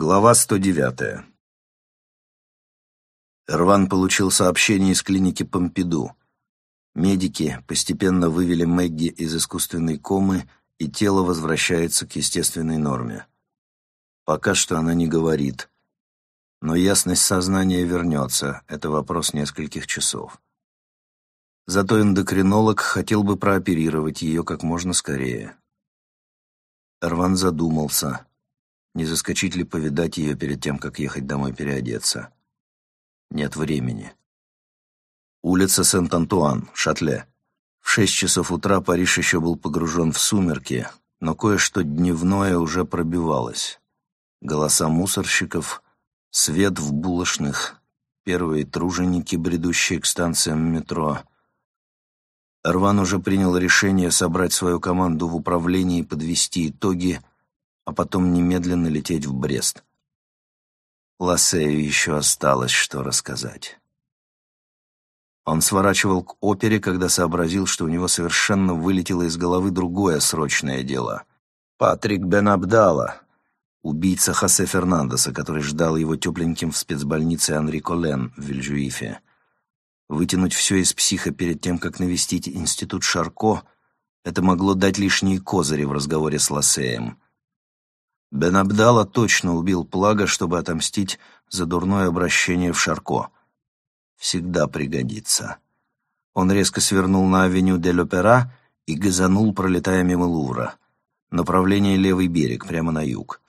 Глава 109. Эрван получил сообщение из клиники Помпиду. Медики постепенно вывели Мэгги из искусственной комы, и тело возвращается к естественной норме. Пока что она не говорит. Но ясность сознания вернется, это вопрос нескольких часов. Зато эндокринолог хотел бы прооперировать ее как можно скорее. Эрван задумался — не заскочить ли повидать ее перед тем, как ехать домой переодеться? Нет времени. Улица Сент-Антуан, Шатле. В шесть часов утра Париж еще был погружен в сумерки, но кое-что дневное уже пробивалось. Голоса мусорщиков, свет в булочных, первые труженики, бредущие к станциям метро. Арван уже принял решение собрать свою команду в управлении и подвести итоги — а потом немедленно лететь в Брест. Лассею еще осталось что рассказать. Он сворачивал к опере, когда сообразил, что у него совершенно вылетело из головы другое срочное дело. Патрик Бен Абдала, убийца Хосе Фернандеса, который ждал его тепленьким в спецбольнице Анри Колен в Вильжуифе. Вытянуть все из психа перед тем, как навестить институт Шарко, это могло дать лишние козыри в разговоре с Лассеем. Бен Абдала точно убил Плага, чтобы отомстить за дурное обращение в Шарко. Всегда пригодится. Он резко свернул на авеню Дель Опера и газанул, пролетая мимо Лувра. Направление левый берег, прямо на юг.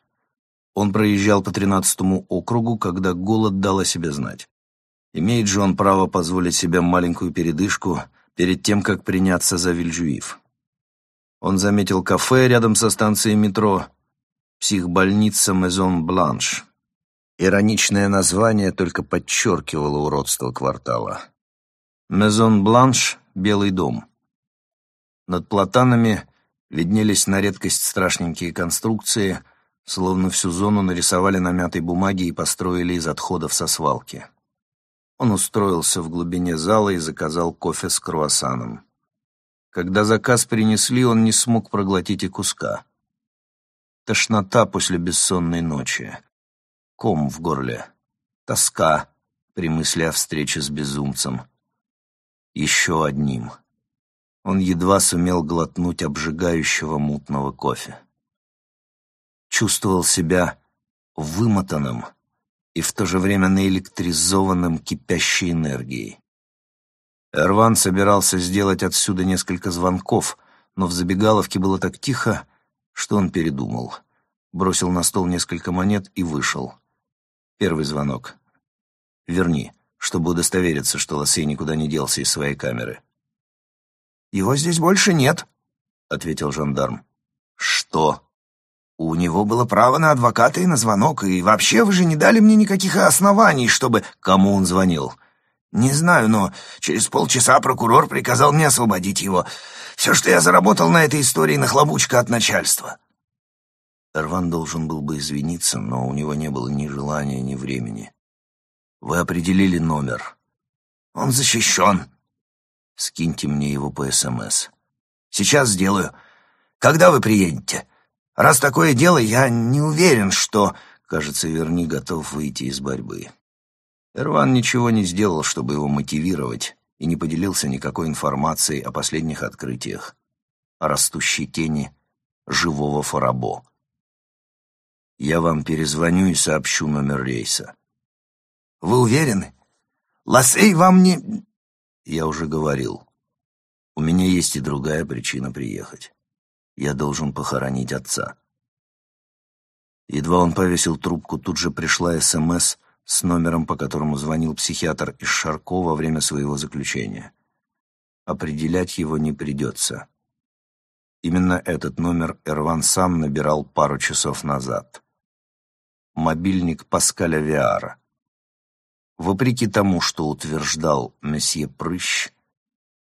Он проезжал по тринадцатому округу, когда голод дал о себе знать. Имеет же он право позволить себе маленькую передышку перед тем, как приняться за Вильжуив. Он заметил кафе рядом со станцией метро, Психбольница Мезон Бланш. Ироничное название только подчеркивало уродство квартала. Мезон Бланш — Белый дом. Над платанами виднелись на редкость страшненькие конструкции, словно всю зону нарисовали на мятой бумаге и построили из отходов со свалки. Он устроился в глубине зала и заказал кофе с круассаном. Когда заказ принесли, он не смог проглотить и куска. Тошнота после бессонной ночи. Ком в горле. Тоска при мысли о встрече с безумцем. Еще одним. Он едва сумел глотнуть обжигающего мутного кофе. Чувствовал себя вымотанным и в то же время наэлектризованным кипящей энергией. Эрван собирался сделать отсюда несколько звонков, но в забегаловке было так тихо, что он передумал. Бросил на стол несколько монет и вышел. Первый звонок. «Верни, чтобы удостовериться, что Лосей никуда не делся из своей камеры». «Его здесь больше нет», — ответил жандарм. «Что?» «У него было право на адвоката и на звонок, и вообще вы же не дали мне никаких оснований, чтобы...» «Кому он звонил?» «Не знаю, но через полчаса прокурор приказал мне освободить его. Все, что я заработал на этой истории, нахлобучка от начальства». Эрван должен был бы извиниться, но у него не было ни желания, ни времени. «Вы определили номер?» «Он защищен». «Скиньте мне его по СМС». «Сейчас сделаю. Когда вы приедете? Раз такое дело, я не уверен, что...» Кажется, Верни готов выйти из борьбы. Эрван ничего не сделал, чтобы его мотивировать, и не поделился никакой информацией о последних открытиях, о растущей тени живого Фарабо. Я вам перезвоню и сообщу номер рейса. Вы уверены? Лассей вам не... Я уже говорил. У меня есть и другая причина приехать. Я должен похоронить отца. Едва он повесил трубку, тут же пришла СМС с номером, по которому звонил психиатр из Шарко во время своего заключения. Определять его не придется. Именно этот номер Эрван сам набирал пару часов назад. Мобильник Паскаля Виара. Вопреки тому, что утверждал месье Прыщ,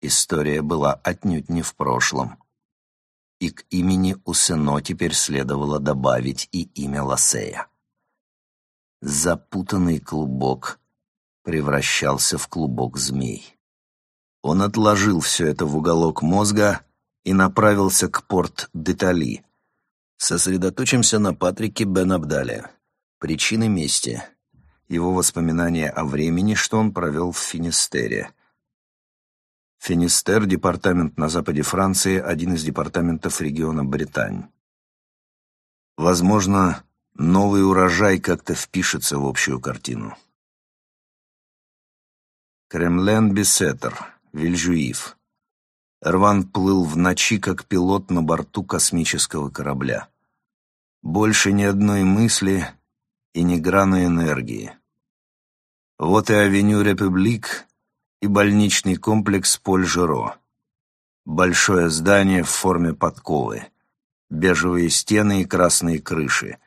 история была отнюдь не в прошлом. И к имени Усено теперь следовало добавить и имя Лассея. Запутанный клубок превращался в клубок змей. Он отложил все это в уголок мозга и направился к порт Детали. Сосредоточимся на Патрике Бен Абдале. Причины мести. Его воспоминания о времени, что он провел в Финистере. Финистер — департамент на западе Франции, один из департаментов региона Британь. Возможно, новый урожай как-то впишется в общую картину. Кремлен-Бесеттер, Вильжуив. Эрван плыл в ночи, как пилот на борту космического корабля. Больше ни одной мысли и ни грана энергии. Вот и авеню Републик, и больничный комплекс Поль-Жиро. Большое здание в форме подковы, бежевые стены и красные крыши,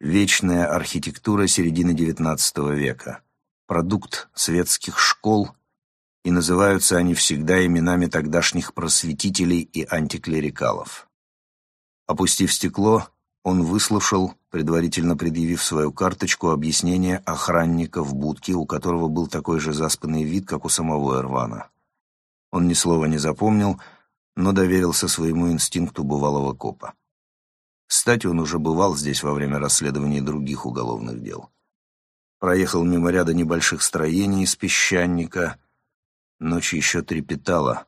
вечная архитектура середины XIX века, продукт светских школ, и называются они всегда именами тогдашних просветителей и антиклерикалов. Опустив стекло, он выслушал, предварительно предъявив свою карточку, объяснение охранника в будке, у которого был такой же заспанный вид, как у самого Эрвана. Он ни слова не запомнил, но доверился своему инстинкту бывалого копа. Кстати, он уже бывал здесь во время расследования других уголовных дел. Проехал мимо ряда небольших строений из песчаника. Ночь еще трепетала.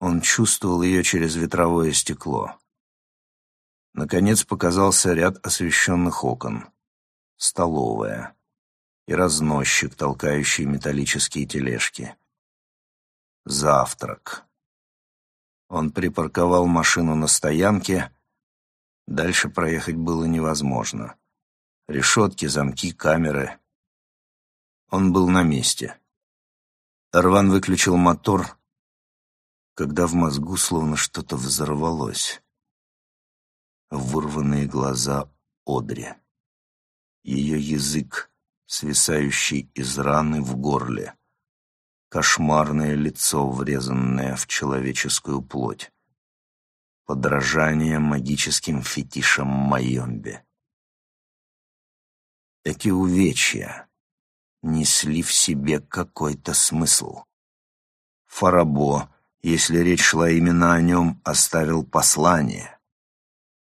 Он чувствовал ее через ветровое стекло. Наконец показался ряд освещенных окон. Столовая. И разносчик, толкающий металлические тележки. Завтрак. Он припарковал машину на стоянке. Дальше проехать было невозможно. Решетки, замки, камеры. Он был на месте. Арван выключил мотор, когда в мозгу словно что-то взорвалось вырванные глаза Одри. Ее язык, свисающий из раны в горле. Кошмарное лицо, врезанное в человеческую плоть. Подражание магическим фетишам Майомбе. Эти увечья несли в себе какой-то смысл. Фарабо, если речь шла именно о нем, оставил послание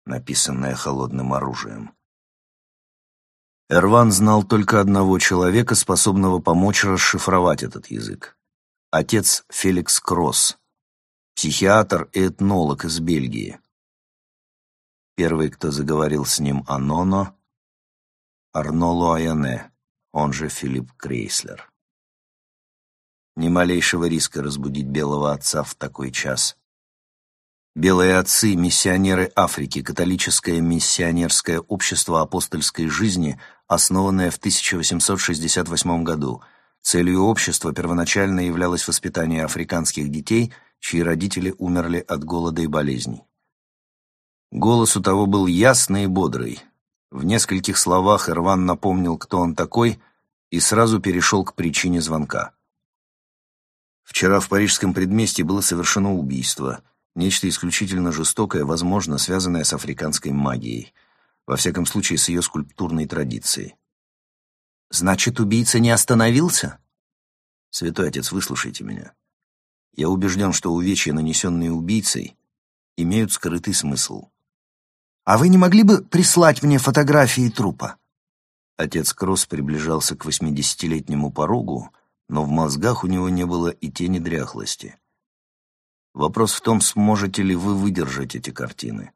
написанное холодным оружием. Эрван знал только одного человека, способного помочь расшифровать этот язык. Отец Феликс Кросс, психиатр и этнолог из Бельгии. Первый, кто заговорил с ним о Ноно, Арно Луаяне, он же Филипп Крейслер. Ни малейшего риска разбудить белого отца в такой час. Белые отцы, миссионеры Африки, католическое миссионерское общество апостольской жизни, основанное в 1868 году. Целью общества первоначально являлось воспитание африканских детей, чьи родители умерли от голода и болезней. Голос у того был ясный и бодрый. В нескольких словах Ирван напомнил, кто он такой, и сразу перешел к причине звонка. Вчера в парижском предместье было совершено убийство — Нечто исключительно жестокое, возможно, связанное с африканской магией. Во всяком случае, с ее скульптурной традицией. «Значит, убийца не остановился?» «Святой отец, выслушайте меня. Я убежден, что увечья, нанесенные убийцей, имеют скрытый смысл». «А вы не могли бы прислать мне фотографии трупа?» Отец Кросс приближался к восьмидесятилетнему порогу, но в мозгах у него не было и тени дряхлости. Вопрос в том, сможете ли вы выдержать эти картины.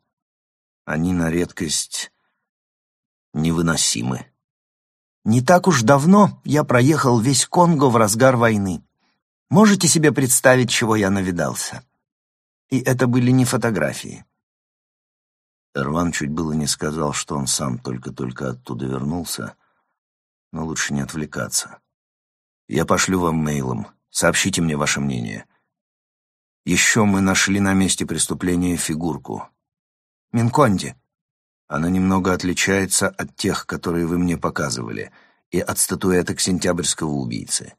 Они на редкость невыносимы. Не так уж давно я проехал весь Конго в разгар войны. Можете себе представить, чего я навидался? И это были не фотографии. Эрван чуть было не сказал, что он сам только-только оттуда вернулся, но лучше не отвлекаться. Я пошлю вам мейлом. Сообщите мне ваше мнение. Еще мы нашли на месте преступления фигурку. Минконди. Она немного отличается от тех, которые вы мне показывали, и от статуэток сентябрьского убийцы.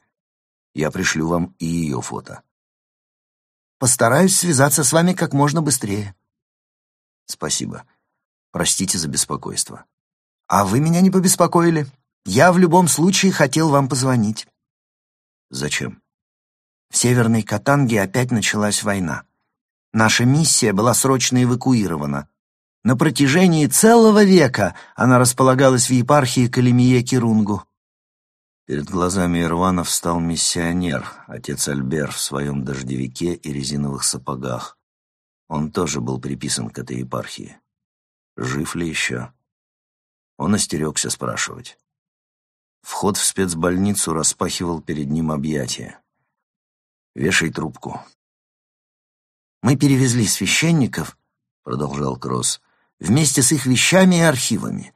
Я пришлю вам и ее фото. Постараюсь связаться с вами как можно быстрее. Спасибо. Простите за беспокойство. А вы меня не побеспокоили. Я в любом случае хотел вам позвонить. Зачем? В Северной Катанге опять началась война. Наша миссия была срочно эвакуирована. На протяжении целого века она располагалась в епархии Калимие-Кирунгу. Перед глазами Ирвана встал миссионер, отец Альбер, в своем дождевике и резиновых сапогах. Он тоже был приписан к этой епархии. Жив ли еще? Он остерегся спрашивать. Вход в спецбольницу распахивал перед ним объятия. «Вешай трубку». «Мы перевезли священников», — продолжал Кросс, «вместе с их вещами и архивами.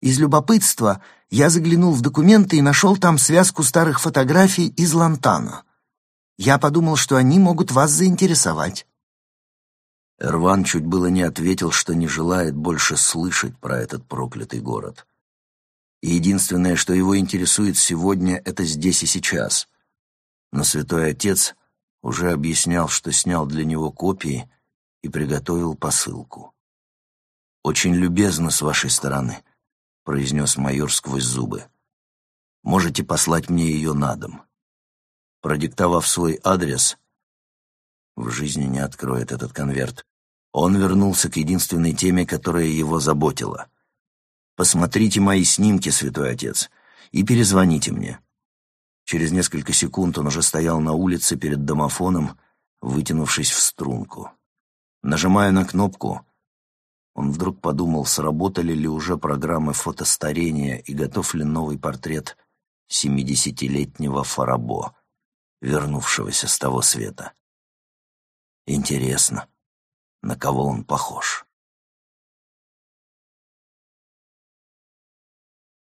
Из любопытства я заглянул в документы и нашел там связку старых фотографий из Лантана. Я подумал, что они могут вас заинтересовать». Эрван чуть было не ответил, что не желает больше слышать про этот проклятый город. И единственное, что его интересует сегодня, это здесь и сейчас. Но святой отец уже объяснял, что снял для него копии и приготовил посылку. «Очень любезно с вашей стороны», — произнес майор сквозь зубы. «Можете послать мне ее на дом». Продиктовав свой адрес, в жизни не откроет этот конверт, он вернулся к единственной теме, которая его заботила. «Посмотрите мои снимки, святой отец, и перезвоните мне». Через несколько секунд он уже стоял на улице перед домофоном, вытянувшись в струнку. Нажимая на кнопку, он вдруг подумал, сработали ли уже программы фотостарения и готов ли новый портрет семидесятилетнего Фарабо, вернувшегося с того света. Интересно, на кого он похож?